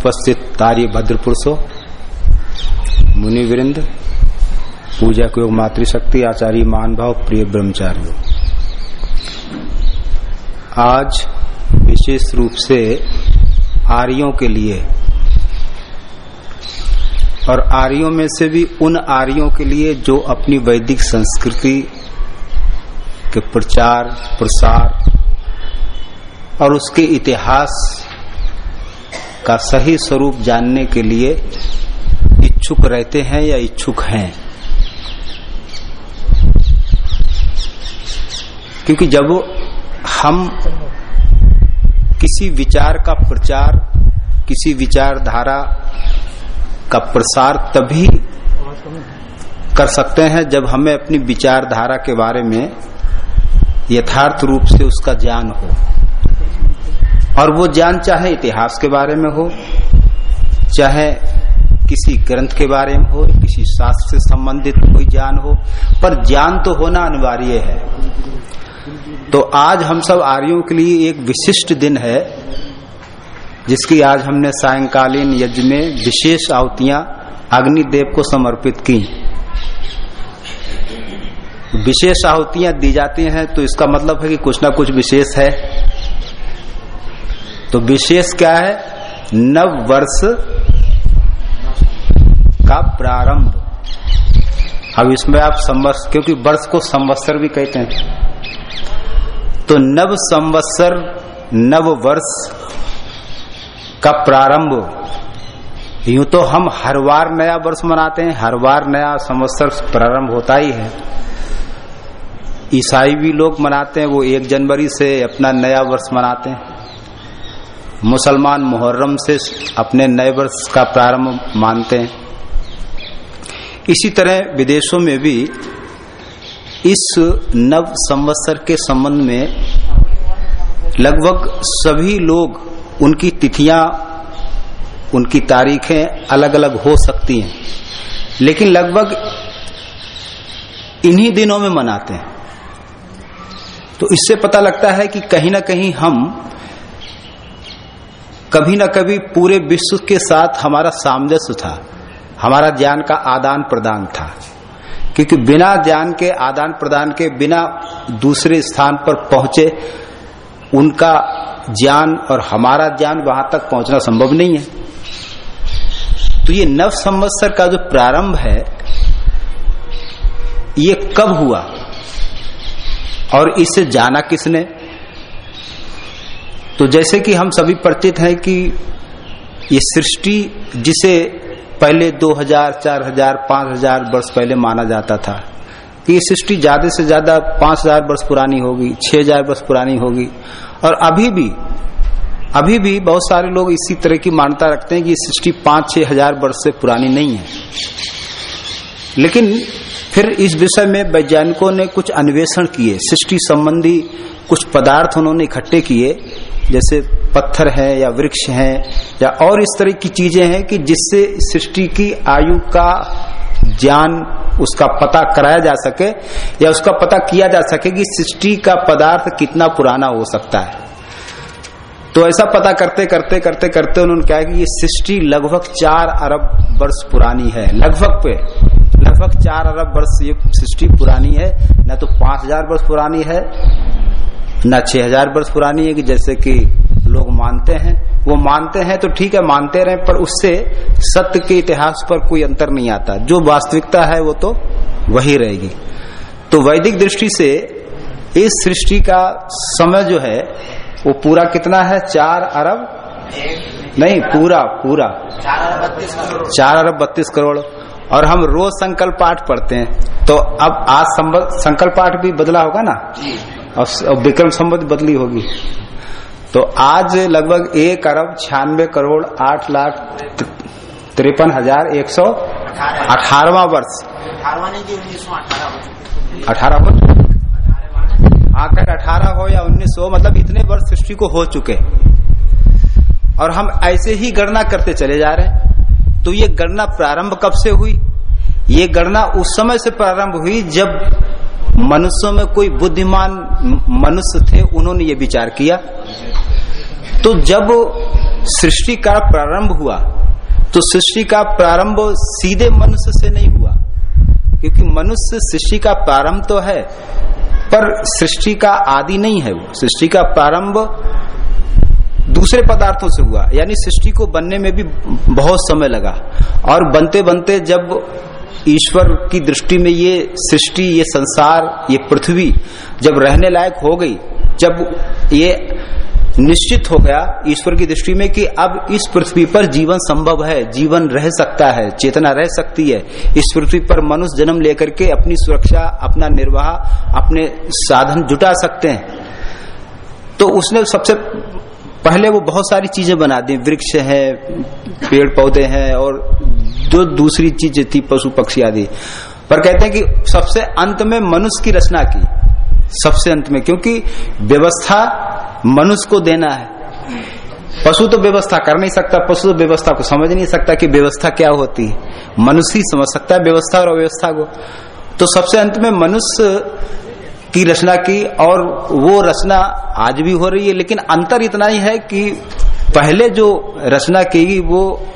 उपस्थित आर्य भद्र पुरुषो मुनि वृंद पूजा को योग मातृशक्ति आचार्य मान भाव, प्रिय ब्रह्मचारियों। आज विशेष रूप से आर्यों के लिए और आर्यों में से भी उन आर्यों के लिए जो अपनी वैदिक संस्कृति के प्रचार, प्रसार और उसके इतिहास का सही स्वरूप जानने के लिए इच्छुक रहते हैं या इच्छुक हैं? क्योंकि जब हम किसी विचार का प्रचार, किसी विचारधारा का प्रसार तभी कर सकते हैं जब हमें अपनी विचारधारा के बारे में यथार्थ रूप से उसका ज्ञान हो। और वो ज्ञान चाहे इतिहास के बारे में हो, चाहे किसी ग्रंथ के बारे में हो, किसी शास्त्र से संबंधित कोई ज्ञान हो, पर ज्ञान तो होना अनिवार्य है। तो आज हम सब आर्यों के लिए एक विशिष्ट दिन है, जिसकी आज हमने सायंकालीन यज्ञ में विशेष आवतियाँ अग्निदेव को समर्पित की। विशेष आहुतियाँ दी जाती हैं तो इसका मतलब है कि कुछ ना कुछ विशेष है। तो विशेष क्या है? नव वर्ष का प्रारंभ। अब इसमें आप संवत्स, क्योंकि वर्ष को संवत्सर भी कहते हैं। तो नव संवत्सर, नव वर्ष का प्रारंभ। यूँ तो हम हर बार नया वर्ष मनाते हैं, हर बार नया संवत्सर प्रारंभ होता ही है। ईसाई भी लोग मनाते हैं, वो एक जनवरी से अपना नया वर्ष मनाते हैं। मुसलमान मुहर्रम से अपने नए वर्ष का प्रारंभ मानते हैं। इसी तरह विदेशों में भी इस नव संवत्सर के संबंध में लगभग सभी लोग उनकी तिथियाँ, उनकी तारीखें अलग अलग हो सकती हैं। लेकिन लगभग इन्हीं दिनों में मनाते हैं। तो इससे पता लगता है कि कहीं ना कहीं हम कभी ना कभी पूरे विश्व के साथ हमारा सामंजस्य था, हमारा ज्ञान का आदान प्रदान था। क्योंकि बिना ज्ञान के, आदान प्रदान के बिना दूसरे स्थान पर पहुँचे, उनका ज्ञान और हमारा ज्ञान वहाँ तक पहुँचना संभव नहीं है। तो ये नव संवत्सर का जो प्रारंभ है, ये कब हुआ? और इसे जाना किसने? तो जैसे कि हम सभी परिचित हैं कि ये सृष्टि जिसे पहले 2000, 4000, 5000 वर्ष पहले माना जाता था कि ये सृष्टि ज़्यादा से ज़्यादा 5000 वर्ष पुरानी होगी 6000 वर्ष पुरानी होगी। और अभी भी अभी भी बहुत सारे लोग इसी तरह की मान्यता रखते हैं कि ये सृष्टि पाँच छह हज़ार वर्ष से पुरानी नहीं है। लेकिन फिर इस विषय में वैज्ञानिकों ने कुछ अन्वेषण किए सृष्टि संबंधी कुछ पदार्थ उन्होंने इकट्ठे किए जैसे पत्थर है या वृक्ष है या और इस तरह की चीज़ें हैं कि जिससे सृष्टि की आयु का ज्ञान उसका पता कराया जा सके या उसका पता किया जा सके कि सृष्टि का पदार्थ कितना पुराना हो सकता है। तो ऐसा पता करते करते करते करते उन्होंने कहा कि ये सृष्टि लगभग चार अरब वर्ष पुरानी है। लगभग पे, लगभग चार अरब वर्ष ये सृष्टि पुरानी है, न तो पाँच हज़ार वर्ष पुरानी है न छह हज़ार वर्ष पुरानी है कि जैसे कि लोग मानते हैं। वो मानते हैं तो ठीक है, मानते रहे, पर उससे सत्य के इतिहास पर कोई अंतर नहीं आता। जो वास्तविकता है वो तो वही रहेगी। तो वैदिक दृष्टि से इस सृष्टि का समय जो है, वो पूरा कितना है? चार अरब? नहीं, पूरा पूरा। चार अरब बत्तीस करोड़। और हम रोज संकल्प पाठ पढ़ते हैं। तो अब आज संकल्प पाठ भी बदला होगा ना? और विक्रम संबंध बदली होगी। तो आज लगभग एक अरब छियानवे करोड़ आठ लाख तिरपन हज़ार एक सौ अठारवा वर्ष। अठारह आकर अठारह हो या उन्नीस हो मतलब इतने वर्ष सृष्टि को हो चुके। और हम ऐसे ही गणना करते चले जा रहे हैं। तो ये गणना प्रारंभ कब से हुई? ये गणना उस समय से प्रारंभ हुई जब मनुष्यों में कोई बुद्धिमान मनुष्य थे, उन्होंने ये विचार किया। तो जब सृष्टि का प्रारंभ हुआ तो सृष्टि का प्रारंभ सीधे मनुष्य से नहीं हुआ, क्योंकि मनुष्य सृष्टि का प्रारंभ तो है, पर सृष्टि का आदि नहीं है वो। सृष्टि का प्रारंभ दूसरे पदार्थों से हुआ, यानी सृष्टि को बनने में भी बहुत समय लगा। और बनते बनते जब ईश्वर की दृष्टि में ये सृष्टि, ये संसार, ये पृथ्वी जब रहने लायक हो गई, जब ये निश्चित हो गया ईश्वर की दृष्टि में कि अब इस पृथ्वी पर जीवन संभव है, जीवन रह सकता है, चेतना रह सकती है। इस पृथ्वी पर मनुष्य जन्म लेकर के अपनी सुरक्षा, अपना निर्वाह, अपने साधन जुटा सकते हैं। तो उसने सबसे पहले वो बहुत सारी चीज़ें बना दी। वृक्ष है पेड़ पौधे हैं और जो दूसरी चीज़ थी, पशु, पक्षी आदि। पर कहते हैं कि सबसे अंत में मनुष्य की रचना की। सबसे अंत में, क्योंकि व्यवस्था मनुष्य को देना है। पशु तो व्यवस्था कर नहीं सकता, पशु तो व्यवस्था को समझ नहीं सकता कि व्यवस्था क्या होती। है मनुष्य ही समझ सकता है व्यवस्था और अव्यवस्था को। तो सबसे अंत में मनुष्य की रचना की, और वो रचना आज भी हो रही है, लेकिन अंतर इतना ही है कि पहले जो रचना की वो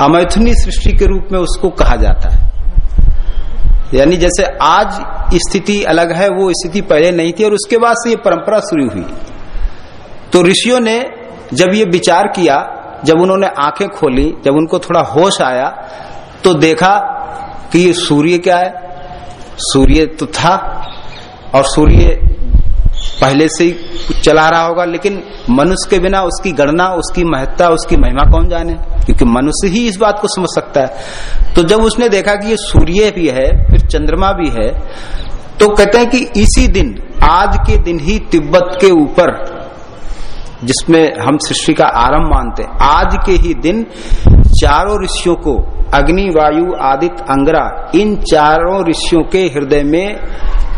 अमैथुनी सृष्टि के रूप में उसको कहा जाता है। यानी जैसे आज स्थिति अलग है, वो स्थिति पहले नहीं थी और उसके बाद से ये परंपरा शुरू हुई। तो ऋषियों ने जब ये विचार किया, जब उन्होंने आँखें खोली, जब उनको थोड़ा होश आया तो देखा कि ये सूर्य क्या है? सूर्य तो था और सूर्य पहले से ही चला रहा होगा, लेकिन मनुष्य के बिना उसकी गणना, उसकी महत्ता, उसकी महिमा कौन जाने? क्योंकि मनुष्य ही इस बात को समझ सकता है। तो जब उसने देखा कि ये सूर्य भी है, फिर चंद्रमा भी है तो कहते हैं कि इसी दिन, आज के दिन ही तिब्बत के ऊपर, जिसमें हम सृष्टि का आरंभ मानते हैं, आज के ही दिन चारों ऋषियों को अग्नि, वायु, आदित्य, अंगरा, इन चारों ऋषियों के हृदय में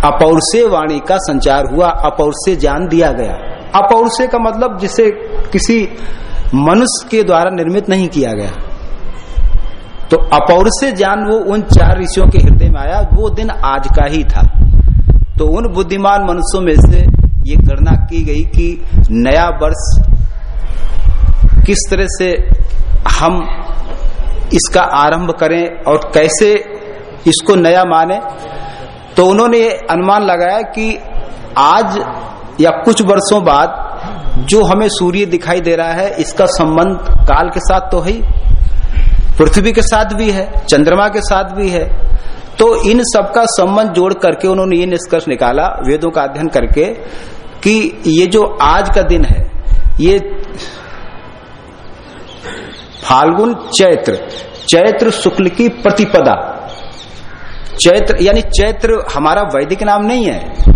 अपौरसे वाणी का संचार हुआ अपौर से ज्ञान दिया गया। अपौरसे का मतलब जिसे किसी मनुष्य के द्वारा निर्मित नहीं किया गया। तो अपौर से ज्ञान वो उन चार ऋषियों के हृदय में आया, वो दिन आज का ही था। तो उन बुद्धिमान मनुष्यों में से ये गणना की गई कि नया वर्ष किस तरह से हम इसका आरंभ करें और कैसे इसको नया माने। तो उन्होंने अनुमान लगाया कि आज या कुछ वर्षों बाद जो हमें सूर्य दिखाई दे रहा है, इसका संबंध काल के साथ तो है पृथ्वी के साथ भी है, चंद्रमा के साथ भी है। तो इन सबका संबंध जोड़ करके उन्होंने ये निष्कर्ष निकाला, वेदों का अध्ययन करके, कि ये जो आज का दिन है, ये फाल्गुन चैत्र चैत्र शुक्ल की प्रतिपदा चैत्र, यानी चैत्र हमारा वैदिक नाम नहीं है।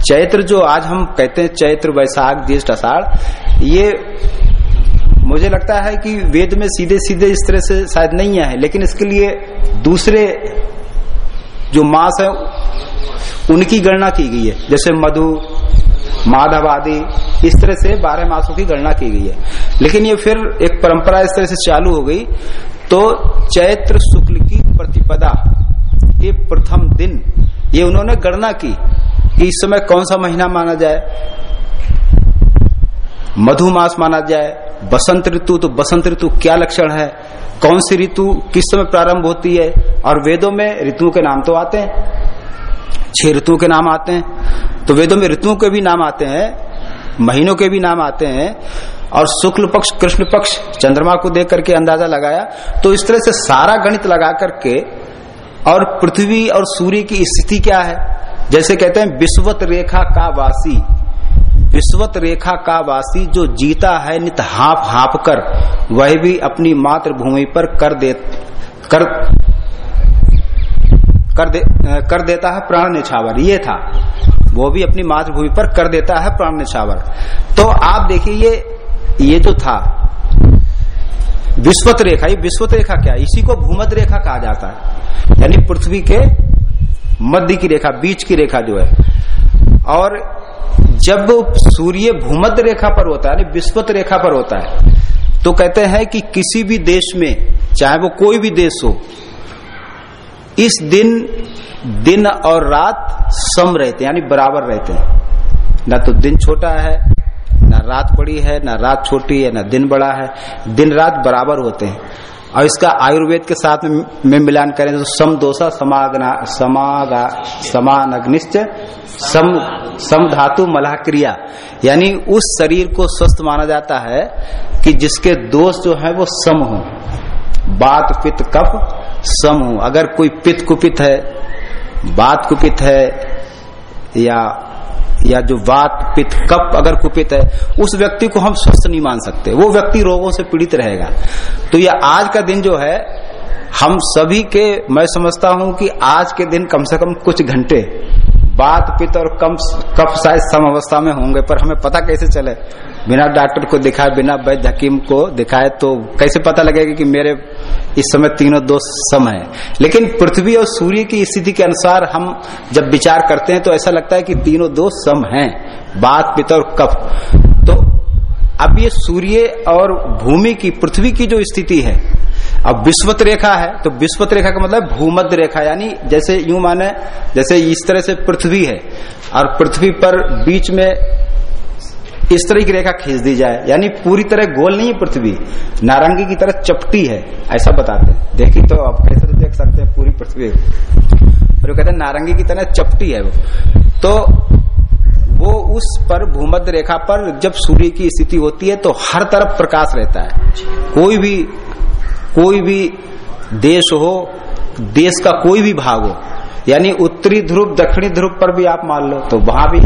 चैत्र जो आज हम कहते हैं चैत्र वैशाख ज्येष्ठ अषाढ़ ये मुझे लगता है कि वेद में सीधे सीधे इस तरह से शायद नहीं है, लेकिन इसके लिए दूसरे जो मास है, उनकी गणना की गई है। जैसे मधु माधव आदि इस तरह से बारह मासों की गणना की गई है। लेकिन ये फिर एक परंपरा इस तरह से चालू हो गई तो चैत्र शुक्ल की प्रतिपदा दिन, ये उन्होंने गणना की कि इस समय कौन सा महीना माना जाए। मधुमास माना जाए, बसंत ऋतु तो बसंत ऋतु क्या लक्षण है? कौन सी ऋतु किस समय प्रारंभ होती है? और वेदों में ऋतुओं के नाम तो आते हैं। छह ऋतुओं के नाम आते हैं। तो वेदों में ऋतुओं के भी नाम आते हैं, महीनों के भी नाम आते हैं, और शुक्ल पक्ष, कृष्ण पक्ष, चंद्रमा को देख करके अंदाज़ा लगाया। तो इस तरह से सारा गणित लगा करके और पृथ्वी और सूर्य की स्थिति क्या है? जैसे कहते हैं विश्वत रेखा का वासी। विश्वत रेखा का वासी जो जीता है नित हाफ़ हाफ़ कर वह भी अपनी मातृभूमि पर कर दे कर कर, दे, कर देता है प्राण निछावर। ये था। वो भी अपनी मातृभूमि पर कर देता है प्राण निछावर। तो आप देखिए ये ये जो था विश्वत रेखा ये विश्वत रेखा क्या इसी को भूमध रेखा कहा जाता है। यानी पृथ्वी के मध्य की रेखा, बीच की रेखा जो है। और जब सूर्य भूमध्य रेखा पर होता है विश्वत रेखा पर होता है तो कहते हैं कि किसी भी देश में, चाहे वो कोई भी देश हो, इस दिन दिन और रात सम रहते हैं, यानी बराबर रहते हैं। ना तो दिन छोटा है, ना रात बड़ी है, ना रात छोटी है, ना दिन बड़ा है। दिन रात बराबर होते हैं। और इसका आयुर्वेद के साथ में मिलान करें तो सम दोषा समागना, समागा समान अग्निश्च सम सम धातु मलाह क्रिया यानी उस शरीर को स्वस्थ माना जाता है कि जिसके दोष जो है वो सम हो। बात, पित्त कप सम हो। अगर कोई पित्त कुपित है, बात कुपित है, या या जो वात, पित्त कप अगर कुपित है, उस व्यक्ति को हम स्वस्थ नहीं मान सकते। वो व्यक्ति रोगों से पीड़ित रहेगा। तो यह आज का दिन जो है, हम सभी के, मैं समझता हूँ कि आज के दिन कम से कम कुछ घंटे बात पित्त और कम कप शायद सम अवस्था में होंगे, पर हमें पता कैसे चले? बिना डॉक्टर को दिखाए, बिना वैद्य हकीम को दिखाए तो कैसे पता लगेगा कि मेरे इस समय तीनों दोष सम है? लेकिन पृथ्वी और सूर्य की स्थिति के अनुसार हम जब विचार करते हैं तो ऐसा लगता है कि तीनों दोष सम हैं। बात पित्त और कप तो अब ये सूर्य और भूमि की, पृथ्वी की जो स्थिति है, अब विश्वत रेखा है तो विश्वत रेखा का मतलब भूमध्य रेखा, यानी जैसे यूँ माने, जैसे इस तरह से पृथ्वी है, और पृथ्वी पर बीच में इस तरह की रेखा खींच दी जाए। यानी पूरी तरह गोल नहीं है पृथ्वी। नारंगी की तरह चपटी है, ऐसा बताते हैं। देखी तो आप कैसे तो देख सकते हैं पूरी पृथ्वी। और कहते हैं, नारंगी की तरह चपटी है वो। तो वो उस पर भूमध्य रेखा पर जब सूर्य की स्थिति होती है तो हर तरफ़ प्रकाश रहता है। कोई भी कोई भी देश हो, देश का कोई भी भाग हो, यानी उत्तरी ध्रुव, दक्षिणी ध्रुव पर भी आप मान लो तो वहाँ भी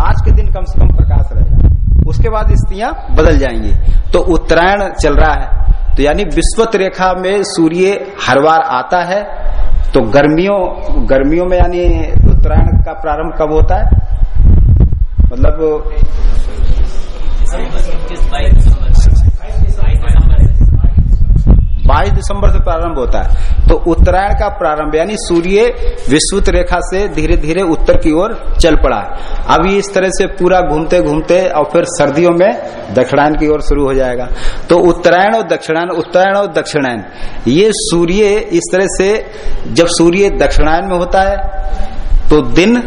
आज के दिन कम से कम प्रकाश रहेगा। उसके बाद स्थितियाँ बदल जाएँगी। तो उत्तरायण चल रहा है। तो यानी विश्वत रेखा में सूर्य हर बार आता है। तो गर्मियों गर्मियों में यानी उत्तरायण का प्रारंभ कब होता है? मतलब बाईस दिसंबर से प्रारंभ होता है। तो उत्तरायण का प्रारंभ, यानी सूर्य विश्वत रेखा से धीरे धीरे उत्तर की ओर चल पड़ा है। अब इस तरह से पूरा घूमते घूमते और फिर सर्दियों में दक्षिणायन की ओर शुरू हो जाएगा। तो उत्तरायण और दक्षिणायन, उत्तरायण और दक्षिणायन, ये सूर्य इस तरह से जब सूर्य दक्षिणायन में होता है तो दिन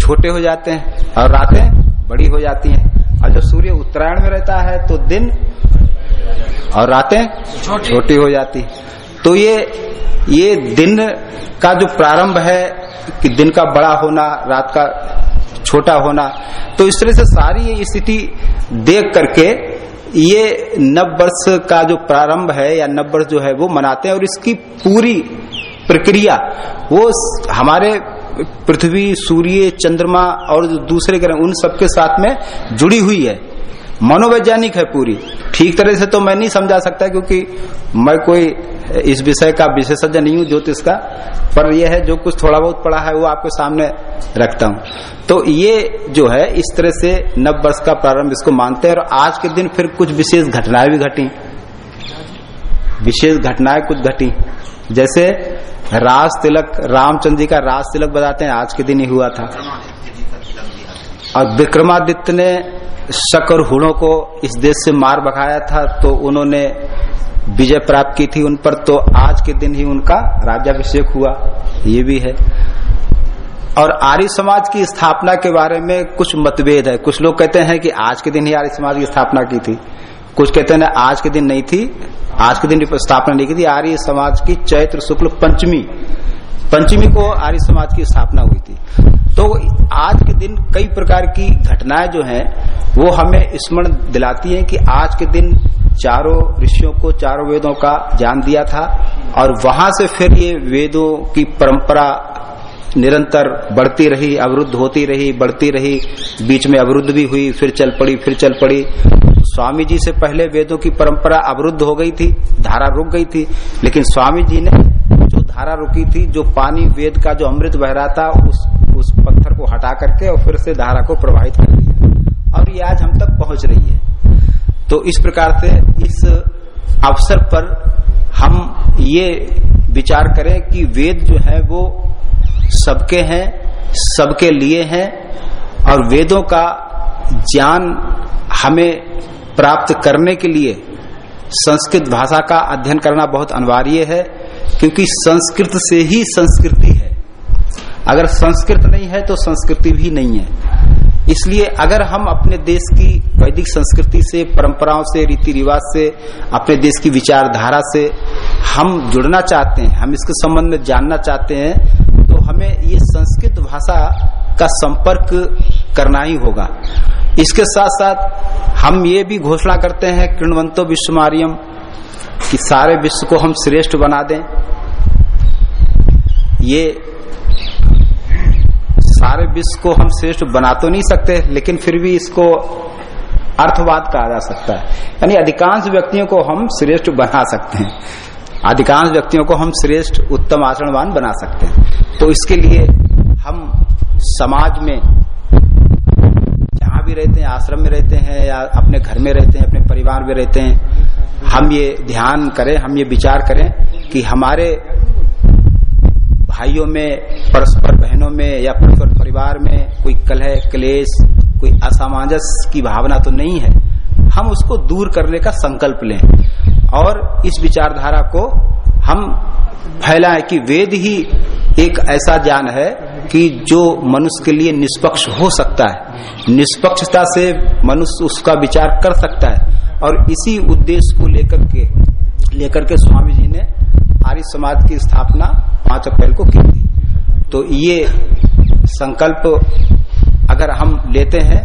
छोटे हो जाते हैं और रातें बड़ी हो जाती हैं। और जब सूर्य उत्तरायण में रहता है तो दिन और रातें छोटी। हो जाती। तो ये ये दिन का जो प्रारंभ है कि दिन का बड़ा होना रात का छोटा होना तो इस तरह से सारी ये स्थिति देख करके ये नव वर्ष का जो प्रारंभ है या नव वर्ष जो है वो मनाते हैं और इसकी पूरी प्रक्रिया वो हमारे पृथ्वी सूर्य चंद्रमा और जो दूसरे ग्रह उन सबके साथ में जुड़ी हुई है। मनोवैज्ञानिक है पूरी। ठीक तरह से तो मैं नहीं समझा सकता क्योंकि मैं कोई इस विषय का विशेषज्ञ नहीं हूँ ज्योतिष का, पर यह है जो कुछ थोड़ा बहुत पढ़ा है वो आपके सामने रखता हूँ। तो ये जो है, इस तरह से नव वर्ष का प्रारंभ इसको मानते हैं और आज के दिन फिर कुछ विशेष घटनाएँ भी घटी। विशेष घटनाएँ कुछ घटी। जैसे राज तिलक रामचंद्र जी का राज तिलक बताते हैं, आज के दिन ही हुआ था। और विक्रमादित्य ने शकर हुणों को इस देश से मार बखाया था तो उन्होंने विजय प्राप्त की थी उन पर तो आज के दिन ही उनका राज्याभिषेक हुआ, ये भी है। और आर्य समाज की स्थापना के बारे में कुछ मतभेद है। कुछ लोग कहते हैं कि आज के दिन ही आर्य समाज की स्थापना की थी। कुछ कहते हैं, आज के दिन नहीं थी, आज के दिन स्थापना नहीं की थी। आर्य समाज की चैत्र शुक्ल पंचमी पंचमी को आर्य समाज की स्थापना हुई थी। तो आज के दिन कई प्रकार की घटनाएँ जो हैं, वो हमें स्मरण दिलाती हैं कि आज के दिन चारों ऋषियों को, चारों वेदों का ज्ञान दिया था और वहाँ से फिर ये वेदों की परंपरा निरंतर बढ़ती रही, अवरुद्ध होती रही, बढ़ती रही, बीच में अवरुद्ध भी हुई, फिर चल पड़ी, फिर चल पड़ी। स्वामी जी से पहले वेदों की परंपरा अवरुद्ध हो गई थी, धारा रुक गई थी, लेकिन स्वामी जी ने धारा रुकी थी, जो पानी वेद का जो अमृत बह रहा था, उस उस पत्थर को हटा करके और फिर से धारा को प्रभावित कर दिया। और ये आज हम तक पहुँच रही है। तो इस प्रकार से इस अवसर पर हम ये विचार करें कि वेद जो है, वो सबके हैं, सबके लिए हैं, और वेदों का ज्ञान हमें प्राप्त करने के लिए संस्कृत भाषा का अध्ययन करना बहुत अनिवार्य है। क्योंकि संस्कृत से ही संस्कृति है। अगर संस्कृत नहीं है तो संस्कृति भी नहीं है। इसलिए अगर हम अपने देश की वैदिक संस्कृति से, परंपराओं से रीति रिवाज से, अपने देश की विचारधारा से हम जुड़ना चाहते हैं, हम इसके संबंध में जानना चाहते हैं तो हमें ये संस्कृत भाषा का संपर्क करना ही होगा। इसके साथ साथ हम ये भी घोषणा करते हैं, किणवंतो विश्वमारियम, कि सारे विश्व को हम श्रेष्ठ बना दें। ये सारे विश्व को हम श्रेष्ठ बना तो नहीं सकते, लेकिन फिर भी इसको अर्थवाद कहा जा सकता है। यानी अधिकांश व्यक्तियों को हम श्रेष्ठ बना सकते हैं। अधिकांश व्यक्तियों को हम श्रेष्ठ उत्तम आचरणवान बना सकते हैं। तो इसके लिए हम समाज में जहाँ भी रहते हैं, आश्रम में रहते हैं या अपने घर में रहते हैं, अपने परिवार में रहते हैं, हम ये ध्यान करें, हम ये विचार करें कि हमारे भाइयों में, परस्पर बहनों में, या परस्पर परिवार में कोई कलह, क्लेश, कोई असामंजस्य की भावना तो नहीं है। हम उसको दूर करने का संकल्प लें। और इस विचारधारा को हम फैलाएँ कि वेद ही एक ऐसा ज्ञान है कि जो मनुष्य के लिए निष्पक्ष हो सकता है। निष्पक्षता से मनुष्य उसका विचार कर सकता है। और इसी उद्देश्य को लेकर के लेकर के स्वामी जी ने आर्य समाज की स्थापना पाँच अप्रैल को की थी। तो ये संकल्प अगर हम लेते हैं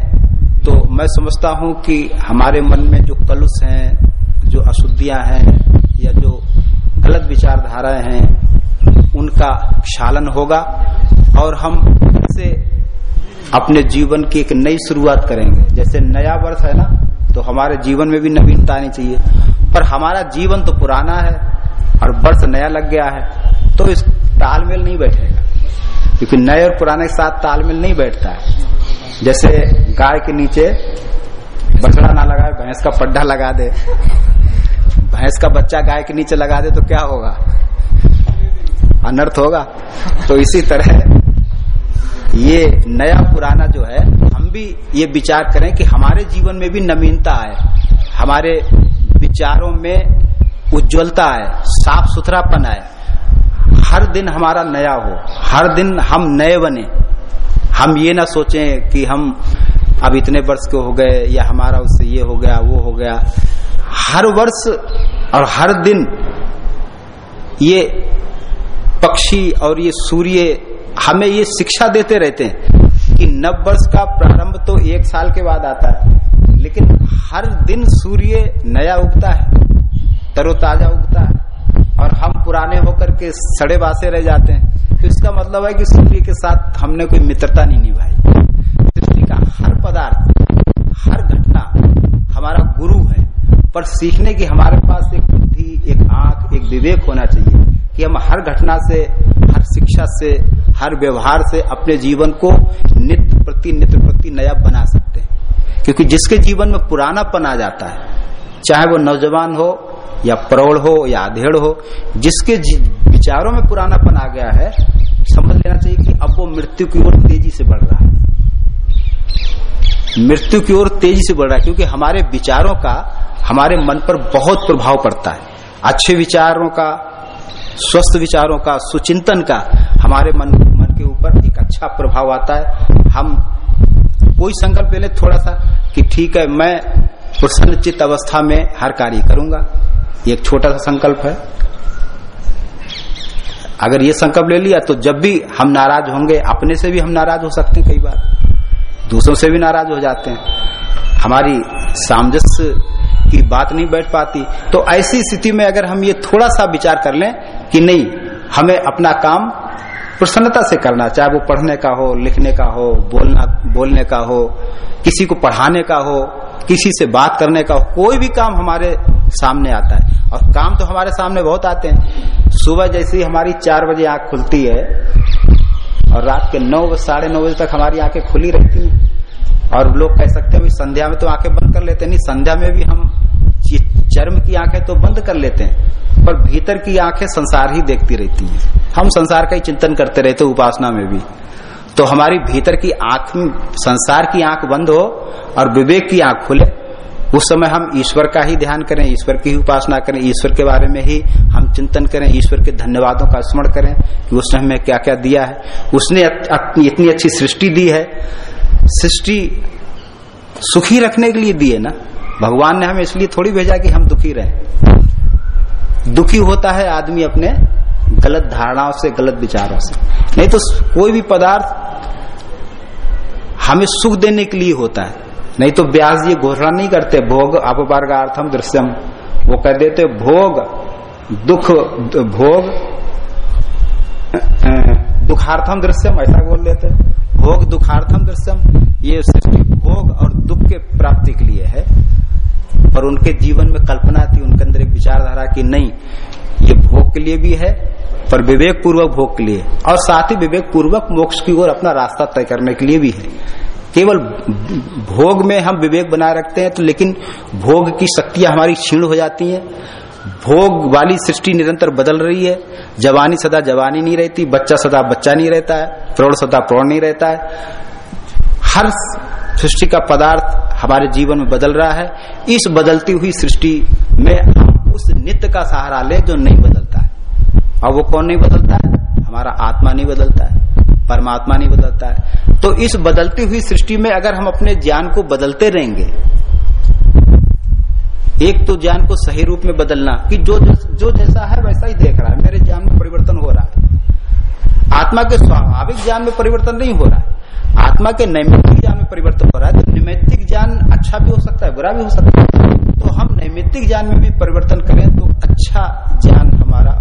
तो मैं समझता हूँ कि हमारे मन में जो कलुष हैं, जो अशुद्धियाँ हैं, या जो गलत विचारधाराएँ हैं, उनका क्षालन होगा, और हम से अपने जीवन की एक नई शुरुआत करेंगे। जैसे नया वर्ष है ना तो हमारे जीवन में भी नवीनता आनी चाहिए। पर हमारा जीवन तो पुराना है, और वर्ष नया लग गया है। तो इस तालमेल नहीं बैठेगा। क्योंकि नए और पुराने के साथ तालमेल नहीं बैठता है। जैसे गाय के नीचे बछड़ा ना लगाए, भैंस का पड्डा लगा दे। भैंस का बच्चा गाय के नीचे लगा दे तो क्या होगा? अनर्थ होगा। तो इसी तरह ये नया पुराना जो है, हम भी ये विचार करें कि हमारे जीवन में भी नवीनता आए। हमारे विचारों में उज्जवलता आए। साफ़ सुथरापन आए। हर दिन हमारा नया हो, हर दिन हम नए बने। हम ये ना सोचें कि हम अब इतने वर्ष के हो गए, या हमारा उससे ये हो गया, वो हो गया। हर वर्ष और हर दिन ये पक्षी और ये सूर्य हमें ये शिक्षा देते रहते हैं कि नव वर्ष का प्रारंभ तो एक साल के बाद आता है, लेकिन हर दिन सूर्य नया उगता है, तरोताजा उगता है। और हम पुराने होकर के सड़े बासे रह जाते हैं। तो इसका मतलब है कि सूर्य के साथ हमने कोई मित्रता नहीं निभाई। सृष्टि का हर पदार्थ, हर घटना हमारा गुरु है। पर सीखने की हमारे पास एक बुद्धि, एक आँख, एक विवेक होना चाहिए कि हम हर घटना से, हर शिक्षा से, हर व्यवहार से अपने जीवन को नित्य प्रति नित्य प्रति नया बना सकते हैं। क्योंकि जिसके जीवन में पुरानापन आ जाता है, चाहे वो नौजवान हो या प्रौढ़ हो या अधेड़ हो, जिसके विचारों में पुरानापन आ गया है, समझ लेना चाहिए कि अब वो मृत्यु की ओर तेज़ी से बढ़ रहा है। मृत्यु की ओर तेज़ी से बढ़ रहा है, क्योंकि हमारे विचारों का, हमारे मन पर बहुत प्रभाव पड़ता है। अच्छे विचारों का, स्वस्थ विचारों का, सुचिंतन का, हमारे मन मन के ऊपर एक अच्छा प्रभाव आता है। हम, कोई संकल्प ले थोड़ा सा कि ठीक है, मैं प्रसन्नचित अवस्था में हर कार्य करूँगा। ये एक छोटा सा संकल्प है। अगर ये संकल्प ले लिया तो जब भी हम नाराज़ होंगे, अपने से भी हम नाराज़ हो सकते हैं कई बार। दूसरों से भी नाराज़ हो जाते हैं। हमारी सामंजस्य की बात नहीं बैठ पाती। तो ऐसी स्थिति में अगर हम ये थोड़ा सा विचार कर लें कि नहीं, हमें अपना काम प्रसन्नता से करना, चाहे वो पढ़ने का हो, लिखने का हो, बोलना, बोलने का हो, किसी को पढ़ाने का हो, किसी से बात करने का हो, कोई भी काम हमारे सामने आता है। और काम तो हमारे सामने बहुत आते हैं। सुबह जैसे ही हमारी चार बजे आँख खुलती है, और रात के नौ साढ़े नौ बजे तक हमारी आँखें खुली रहती हैं। और लोग कह सकते हैं संध्या में तो आँखें बंद कर लेते हैं। नहीं, संध्या में भी हम चर्म की आँखें तो बंद कर लेते हैं, पर भीतर की आँखें संसार ही देखती रहती हैं। हम संसार का ही चिंतन करते रहते उपासना में भी। तो हमारी भीतर की आँख, संसार की आँख बंद हो, और विवेक की आँख खुले उस समय हम ईश्वर का ही ध्यान करें, ईश्वर की ही उपासना करें, ईश्वर के बारे में ही हम चिंतन करें, ईश्वर के धन्यवादों का स्मरण करें कि उसने हमें क्या क्या दिया है। उसने इतनी अच्छी सृष्टि दी है। सृष्टि सुखी रखने के लिए दिए ना? भगवान ने हमें इसलिए थोड़ी भेजा कि हम दुखी रहे। दुखी होता है आदमी अपने गलत धारणाओं से, गलत विचारों से। नहीं तो कोई भी पदार्थ हमें सुख देने के लिए होता है। नहीं तो ब्यास ये घोषणा नहीं करते, भोग अपवर्गार्थम दृश्यम। वो कह देते, भोग, दुख, भोग दुखार्थम दृश्यम, ऐसा बोल देते। भोग दुखार्थम दृश्यम, ये सृष्टि भोग और दुख के प्राप्ति के लिए है। पर उनके जीवन में कल्पना थी, उनके अंदर एक विचारधारा की, नहीं, ये भोग के लिए भी है, पर विवेक पूर्वक भोग के लिए और साथ ही विवेक पूर्वक मोक्ष की ओर अपना रास्ता तय करने के लिए भी है। केवल भोग में हम विवेक बनाए रखते हैं तो लेकिन भोग की शक्तियाँ हमारी क्षीण हो जाती हैं। भोग वाली सृष्टि निरंतर बदल रही है। जवानी सदा जवानी नहीं रहती, बच्चा सदा बच्चा नहीं रहता है, प्रौढ़ सदा प्रौढ़ नहीं रहता है। हर सृष्टि का पदार्थ हमारे जीवन में बदल रहा है। इस बदलती हुई सृष्टि में उस नित्य का सहारा ले जो नहीं बदलता है। और वो कौन नहीं बदलता है? हमारा आत्मा नहीं बदलता है। परमात्मा नहीं बदलता है। तो इस बदलती हुई सृष्टि में अगर हम अपने ज्ञान को बदलते रहेंगे, एक तो ज्ञान को सही रूप में बदलना कि जो जो जैसा है वैसा ही देख रहा है, मेरे ज्ञान में परिवर्तन हो रहा है। आत्मा के स्वाभाविक ज्ञान में परिवर्तन नहीं हो रहा है। आत्मा के नैमित्तिक ज्ञान में परिवर्तन हो रहा है। तो नैमित्तिक ज्ञान अच्छा भी हो सकता है, बुरा भी हो सकता है। तो हम नैमित्तिक ज्ञान में भी परिवर्तन करें तो अच्छा ज्ञान हमारा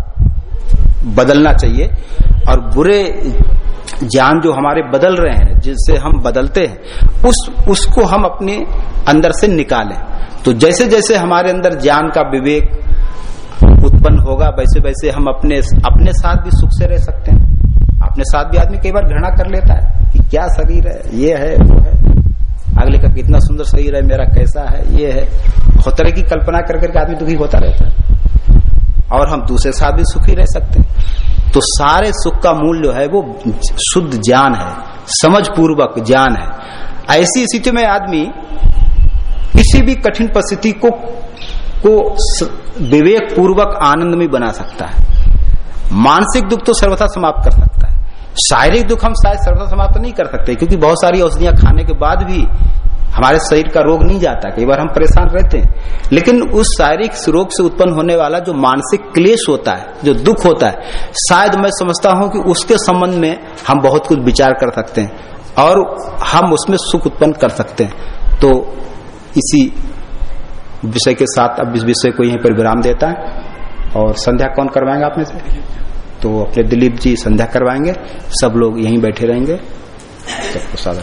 बदलना चाहिए। और बुरे ज्ञान जो हमारे बदल रहे हैं जिससे हम बदलते हैं, उस, उसको हम अपने अंदर से निकालें। तो जैसे जैसे हमारे अंदर ज्ञान का विवेक उत्पन्न होगा वैसे वैसे हम अपने अपने साथ भी सुख से रह सकते हैं। अपने साथ भी आदमी कई बार घृणा कर लेता है कि क्या शरीर है, ये है, वो है। अगले का कितना सुंदर शरीर है, मेरा कैसा है, ये है। तरह की कल्पना कर करके आदमी दुखी होता रहता है। और हम दूसरे साथ भी सुखी रह सकते हैं। तो सारे सुख का मूल जो है वो शुद्ध ज्ञान है समझ पूर्वक ज्ञान है। ऐसी स्थिति में आदमी किसी भी कठिन परिस्थिति को को विवेक पूर्वक आनंद में बना सकता है। मानसिक दुख तो सर्वथा समाप्त कर सकता है। शारीरिक दुख हम शायद सर्वथा समाप्त नहीं कर सकते, क्योंकि बहुत सारी औषधियाँ खाने के बाद भी हमारे शरीर का रोग नहीं जाता, कई बार हम परेशान रहते हैं। लेकिन उस शारीरिक रोग से उत्पन्न होने वाला जो मानसिक क्लेश होता है, जो दुख होता है, शायद मैं समझता हूँ कि उसके संबंध में हम बहुत कुछ विचार कर सकते हैं और हम उसमें सुख उत्पन्न कर सकते हैं। तो इसी विषय के साथ अब इस विषय को यहीं पर विराम देता है और संध्या कौन करवाएँगे आप में से? तो अपने दिलीप जी संध्या करवाएँगे, सब लोग यहीं बैठे रहेंगे। सबको साधन